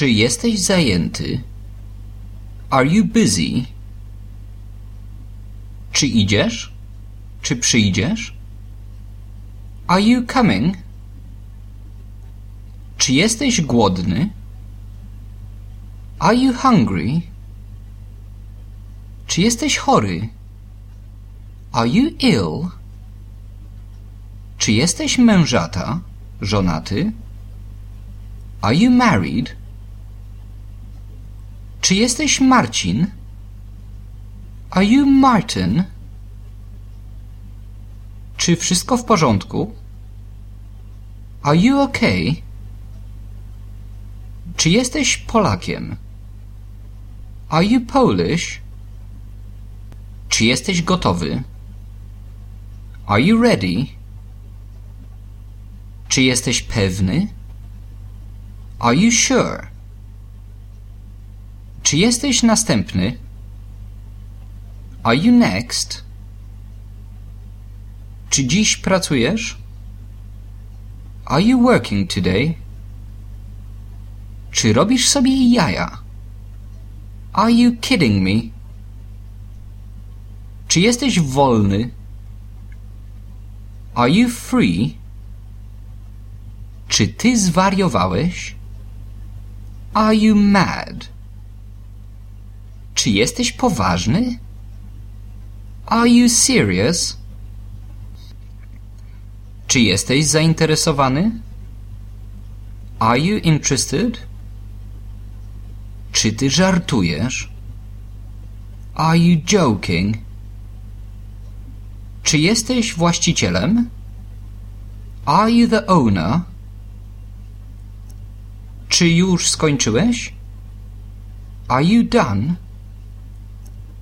Czy jesteś zajęty? Are you busy? Czy idziesz? Czy przyjdziesz? Are you coming? Czy jesteś głodny? Are you hungry? Czy jesteś chory? Are you ill? Czy jesteś mężata, żonaty? Are you married? Czy jesteś Marcin? Are you Martin? Czy wszystko w porządku? Are you okay? Czy jesteś Polakiem? Are you Polish? Czy jesteś gotowy? Are you ready? Czy jesteś pewny? Are you sure? Czy jesteś następny? Are you next? Czy dziś pracujesz? Are you working today? Czy robisz sobie jaja? Are you kidding me? Czy jesteś wolny? Are you free? Czy ty zwariowałeś? Are you mad? Czy jesteś poważny? Are you serious? Czy jesteś zainteresowany? Are you interested? Czy ty żartujesz? Are you joking? Czy jesteś właścicielem? Are you the owner? Czy już skończyłeś? Are you done?